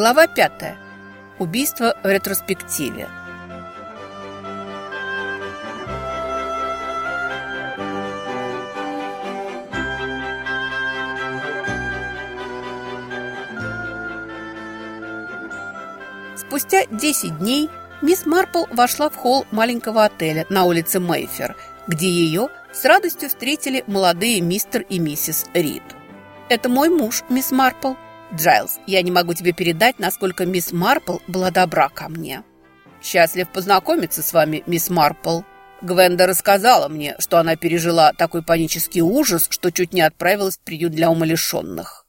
Глава пятая. Убийство в ретроспективе. Спустя 10 дней мисс Марпл вошла в холл маленького отеля на улице Мейфер, где ее с радостью встретили молодые мистер и миссис Рид. «Это мой муж, мисс Марпл», Джайлз, я не могу тебе передать, насколько мисс Марпл была добра ко мне. Счастлив познакомиться с вами, мисс Марпл. Гвенда рассказала мне, что она пережила такой панический ужас, что чуть не отправилась в приют для умалишенных.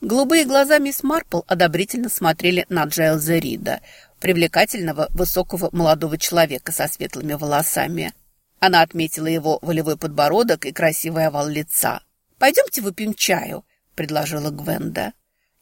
Голубые глаза мисс Марпл одобрительно смотрели на Джайлза Рида, привлекательного, высокого молодого человека со светлыми волосами. Она отметила его волевой подбородок и красивый овал лица. «Пойдемте выпьем чаю», — предложила Гвенда.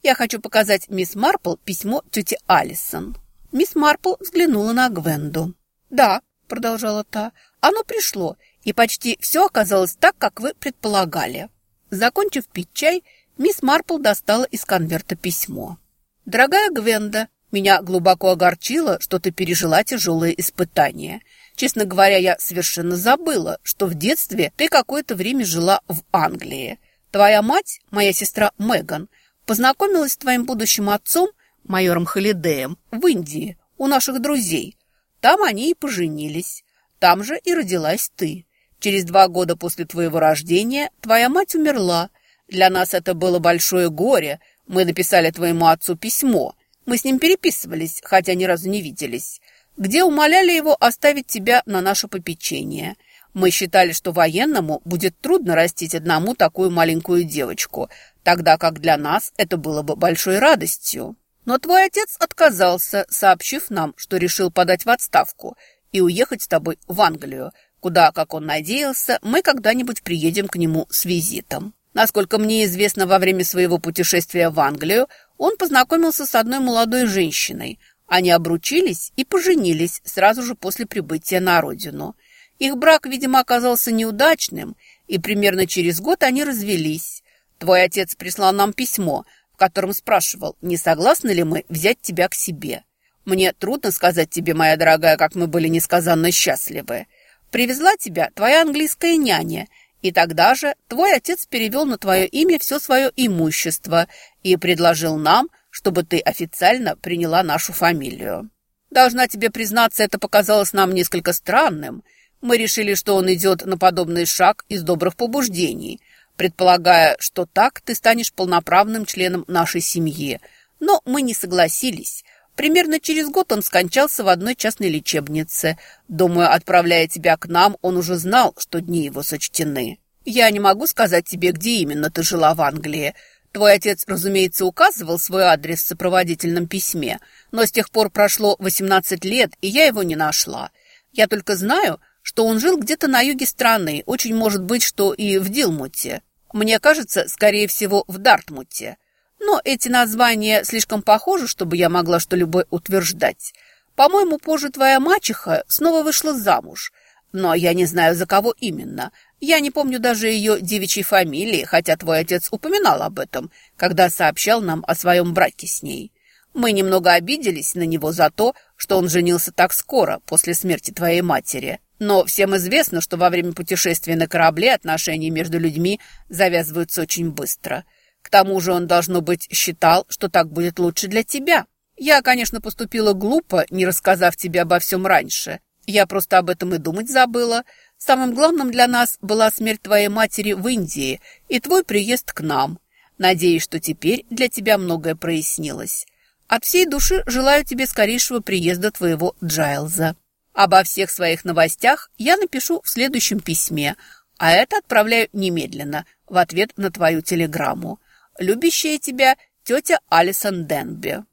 Я хочу показать мисс Марпл письмо тети Алисон». Мисс Марпл взглянула на Гвенду. «Да», — продолжала та, — «оно пришло, и почти все оказалось так, как вы предполагали». Закончив пить чай, мисс Марпл достала из конверта письмо. «Дорогая Гвенда, меня глубоко огорчило, что ты пережила тяжелые испытания. Честно говоря, я совершенно забыла, что в детстве ты какое-то время жила в Англии. Твоя мать, моя сестра Меган, — Познакомилась с твоим будущим отцом, майором Холидеем, в Индии, у наших друзей. Там они и поженились. Там же и родилась ты. Через два года после твоего рождения твоя мать умерла. Для нас это было большое горе. Мы написали твоему отцу письмо. Мы с ним переписывались, хотя ни разу не виделись, где умоляли его оставить тебя на наше попечение – мы считали, что военному будет трудно растить одному такую маленькую девочку, тогда как для нас это было бы большой радостью. Но твой отец отказался, сообщив нам, что решил подать в отставку и уехать с тобой в Англию, куда, как он надеялся, мы когда-нибудь приедем к нему с визитом. Насколько мне известно, во время своего путешествия в Англию он познакомился с одной молодой женщиной. Они обручились и поженились сразу же после прибытия на родину. Их брак, видимо, оказался неудачным, и примерно через год они развелись. Твой отец прислал нам письмо, в котором спрашивал, не согласны ли мы взять тебя к себе. Мне трудно сказать тебе, моя дорогая, как мы были несказанно счастливы. Привезла тебя твоя английская няня, и тогда же твой отец перевел на твое имя все свое имущество и предложил нам, чтобы ты официально приняла нашу фамилию. Должна тебе признаться, это показалось нам несколько странным – мы решили, что он идет на подобный шаг из добрых побуждений, предполагая, что так ты станешь полноправным членом нашей семьи. Но мы не согласились. Примерно через год он скончался в одной частной лечебнице. Думаю, отправляя тебя к нам, он уже знал, что дни его сочтены. Я не могу сказать тебе, где именно ты жила в Англии. Твой отец, разумеется, указывал свой адрес в сопроводительном письме, но с тех пор прошло 18 лет, и я его не нашла. Я только знаю, что он жил где-то на юге страны, очень может быть, что и в Дилмуте. Мне кажется, скорее всего, в Дартмуте. Но эти названия слишком похожи, чтобы я могла что-либо утверждать. По-моему, позже твоя мачеха снова вышла замуж. Но я не знаю, за кого именно. Я не помню даже ее девичьей фамилии, хотя твой отец упоминал об этом, когда сообщал нам о своем браке с ней. Мы немного обиделись на него за то, что он женился так скоро после смерти твоей матери. Но всем известно, что во время путешествия на корабле отношения между людьми завязываются очень быстро. К тому же он, должно быть, считал, что так будет лучше для тебя. Я, конечно, поступила глупо, не рассказав тебе обо всем раньше. Я просто об этом и думать забыла. Самым главным для нас была смерть твоей матери в Индии и твой приезд к нам. Надеюсь, что теперь для тебя многое прояснилось. От всей души желаю тебе скорейшего приезда твоего Джайлза. Обо всех своих новостях я напишу в следующем письме, а это отправляю немедленно в ответ на твою телеграмму. Любящая тебя тетя Алисон Денби.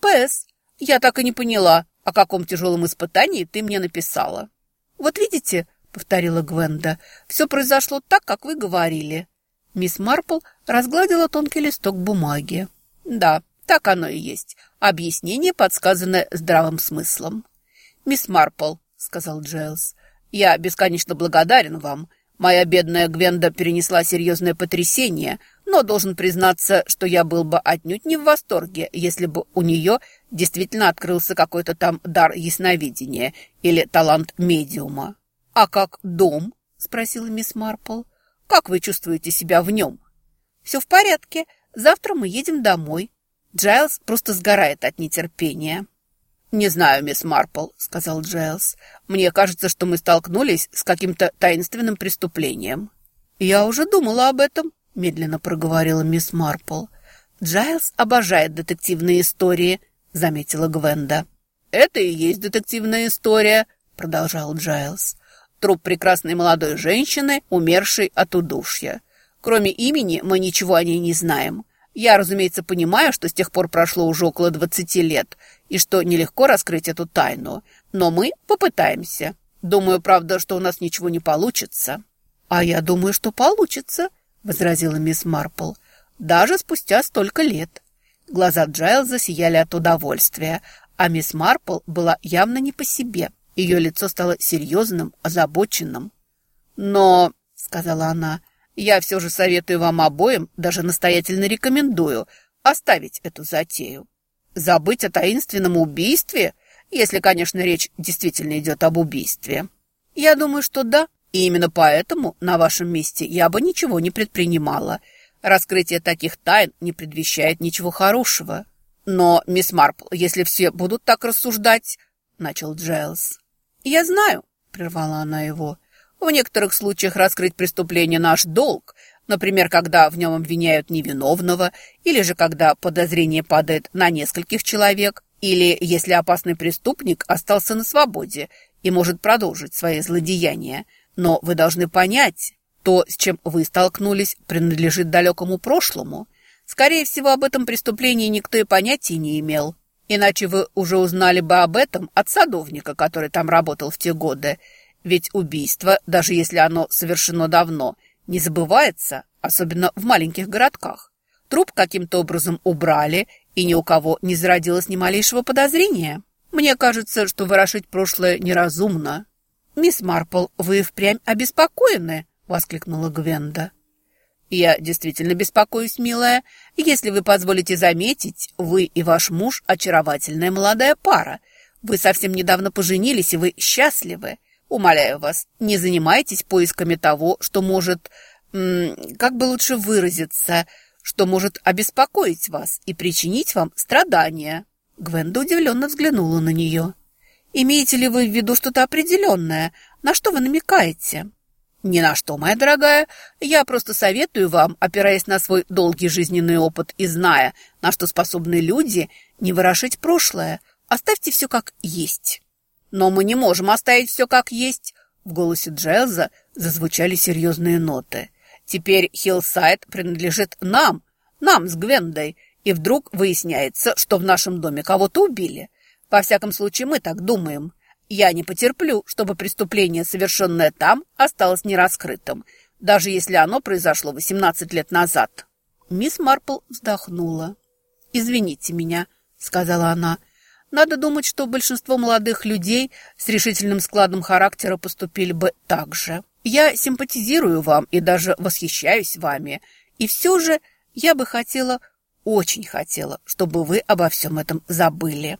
П.С. Я так и не поняла, о каком тяжелом испытании ты мне написала. Вот видите, повторила Гвенда, все произошло так, как вы говорили. Мисс Марпл разгладила тонкий листок бумаги. Да, так оно и есть. Объяснение, подсказанное здравым смыслом. «Мисс Марпл», — сказал Джейлс, — «я бесконечно благодарен вам. Моя бедная Гвенда перенесла серьезное потрясение, но должен признаться, что я был бы отнюдь не в восторге, если бы у нее действительно открылся какой-то там дар ясновидения или талант медиума. «А как дом?» – спросила мисс Марпл. «Как вы чувствуете себя в нем?» «Все в порядке. Завтра мы едем домой». Джайлз просто сгорает от нетерпения. «Не знаю, мисс Марпл», — сказал Джайлз. «Мне кажется, что мы столкнулись с каким-то таинственным преступлением». «Я уже думала об этом», — медленно проговорила мисс Марпл. «Джайлз обожает детективные истории», — заметила Гвенда. «Это и есть детективная история», — продолжал Джайлз. «Труп прекрасной молодой женщины, умершей от удушья. Кроме имени мы ничего о ней не знаем. Я, разумеется, понимаю, что с тех пор прошло уже около двадцати лет, и что нелегко раскрыть эту тайну. Но мы попытаемся. Думаю, правда, что у нас ничего не получится». «А я думаю, что получится», — возразила мисс Марпл. «Даже спустя столько лет». Глаза Джайлза сияли от удовольствия, а мисс Марпл была явно не по себе. Ее лицо стало серьезным, озабоченным. «Но», — сказала она, — «я все же советую вам обоим, даже настоятельно рекомендую, оставить эту затею. Забыть о таинственном убийстве, если, конечно, речь действительно идет об убийстве. Я думаю, что да, и именно поэтому на вашем месте я бы ничего не предпринимала. Раскрытие таких тайн не предвещает ничего хорошего. Но, мисс Марпл, если все будут так рассуждать, начал Джайлз. Я знаю, прервала она его. В некоторых случаях раскрыть преступление наш долг, например, когда в нем обвиняют невиновного, или же когда подозрение падает на нескольких человек, или если опасный преступник остался на свободе и может продолжить свои злодеяния – но вы должны понять, то, с чем вы столкнулись, принадлежит далекому прошлому. Скорее всего, об этом преступлении никто и понятия не имел. Иначе вы уже узнали бы об этом от садовника, который там работал в те годы. Ведь убийство, даже если оно совершено давно, не забывается, особенно в маленьких городках. Труп каким-то образом убрали, и ни у кого не зародилось ни малейшего подозрения. Мне кажется, что ворошить прошлое неразумно. «Мисс Марпл, вы впрямь обеспокоены?» — воскликнула Гвенда. «Я действительно беспокоюсь, милая. Если вы позволите заметить, вы и ваш муж — очаровательная молодая пара. Вы совсем недавно поженились, и вы счастливы. Умоляю вас, не занимайтесь поисками того, что может... как бы лучше выразиться, что может обеспокоить вас и причинить вам страдания». Гвенда удивленно взглянула на нее. Имеете ли вы в виду что-то определенное? На что вы намекаете?» «Ни на что, моя дорогая. Я просто советую вам, опираясь на свой долгий жизненный опыт и зная, на что способны люди, не ворошить прошлое. Оставьте все как есть». «Но мы не можем оставить все как есть». В голосе Джайлза зазвучали серьезные ноты. «Теперь Хиллсайд принадлежит нам, нам с Гвендой, и вдруг выясняется, что в нашем доме кого-то убили. Во всяком случае, мы так думаем. Я не потерплю, чтобы преступление, совершенное там, осталось нераскрытым, даже если оно произошло 18 лет назад». Мисс Марпл вздохнула. «Извините меня», — сказала она. «Надо думать, что большинство молодых людей с решительным складом характера поступили бы так же. Я симпатизирую вам и даже восхищаюсь вами. И все же я бы хотела, очень хотела, чтобы вы обо всем этом забыли».